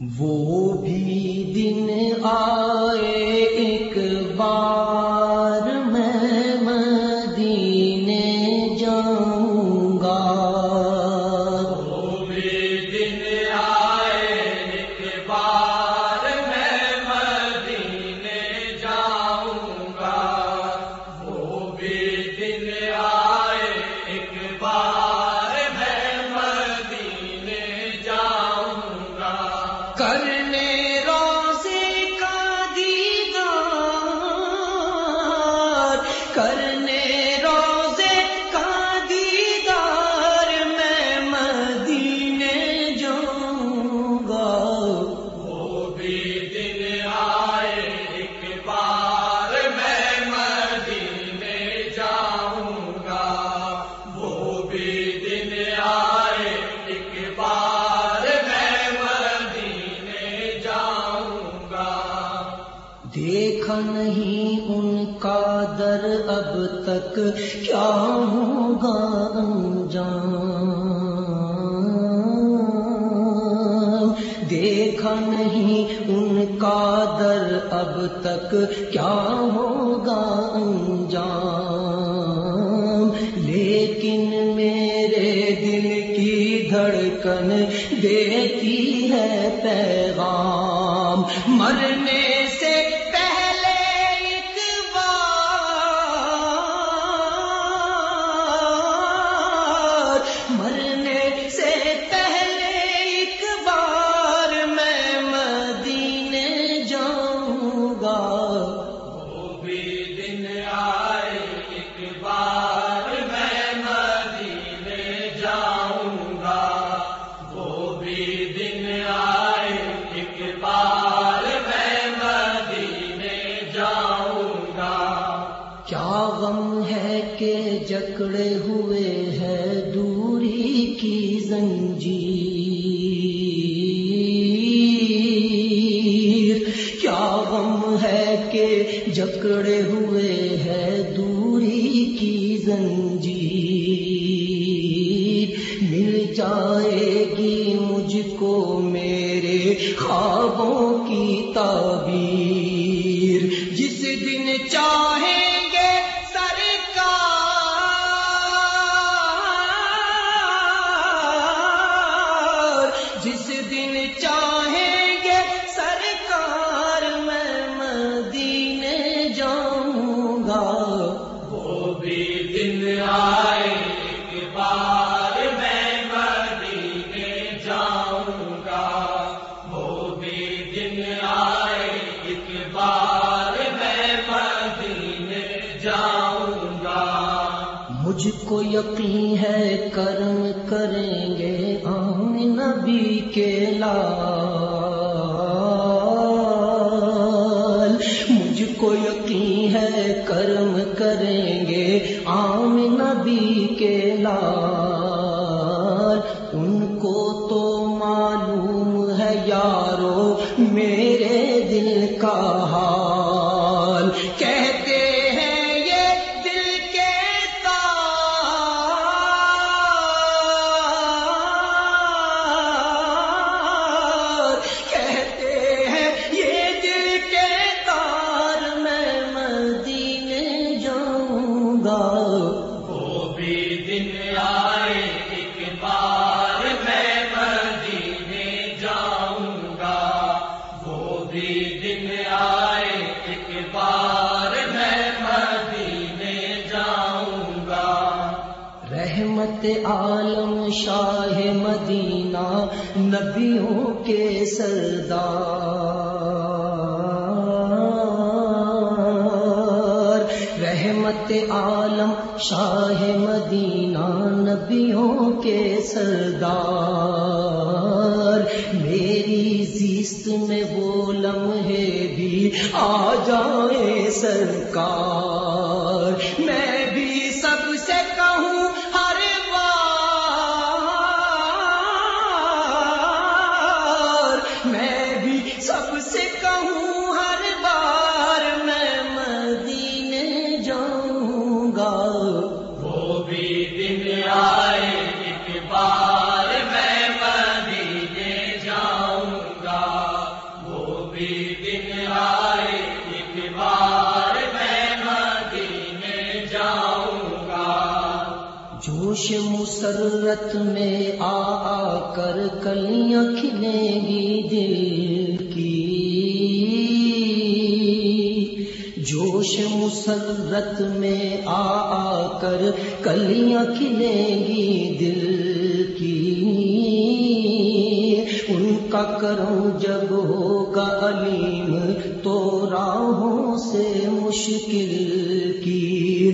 وہ بھی دن آ نہیں ان کا در اب تک کیا ہوگا انجام؟ دیکھا نہیں ان کا در اب تک کیا ہوگا انجام؟ لیکن میرے دل کی دھڑکن دیتی ہے پیغام۔ مرنے جکڑے ہوئے ہے دوری کی زنجیر۔ مل جائے گی مجھ کو میرے خوابوں کی تعبیر۔ جس دن چار یقین ہے، کرم کریں گے آم نبی کے لال۔ مجھ کو یقین ہے، کرم کریں گے آم نبی کے لال۔ رحمت عالم شاہ مدینہ نبیوں کے سردار۔ رحمت عالم شاہ مدینہ نبیوں کے سردار۔ میری زیست میں وہ لمحے بھی آ جائیں سرکار۔ میں مسرت میں آ آ کر کلیاں کھلیں گی دل کی۔ جوش مسرت میں آ آ کر کلیاں کھلیں گی دل کی۔ ان کا کرم جب ہوگا علیم تو راہوں سے مشکل کی۔